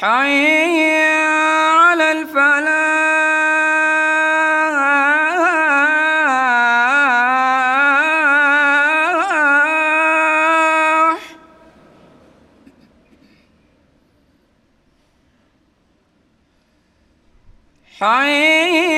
حي على الفلاح. حي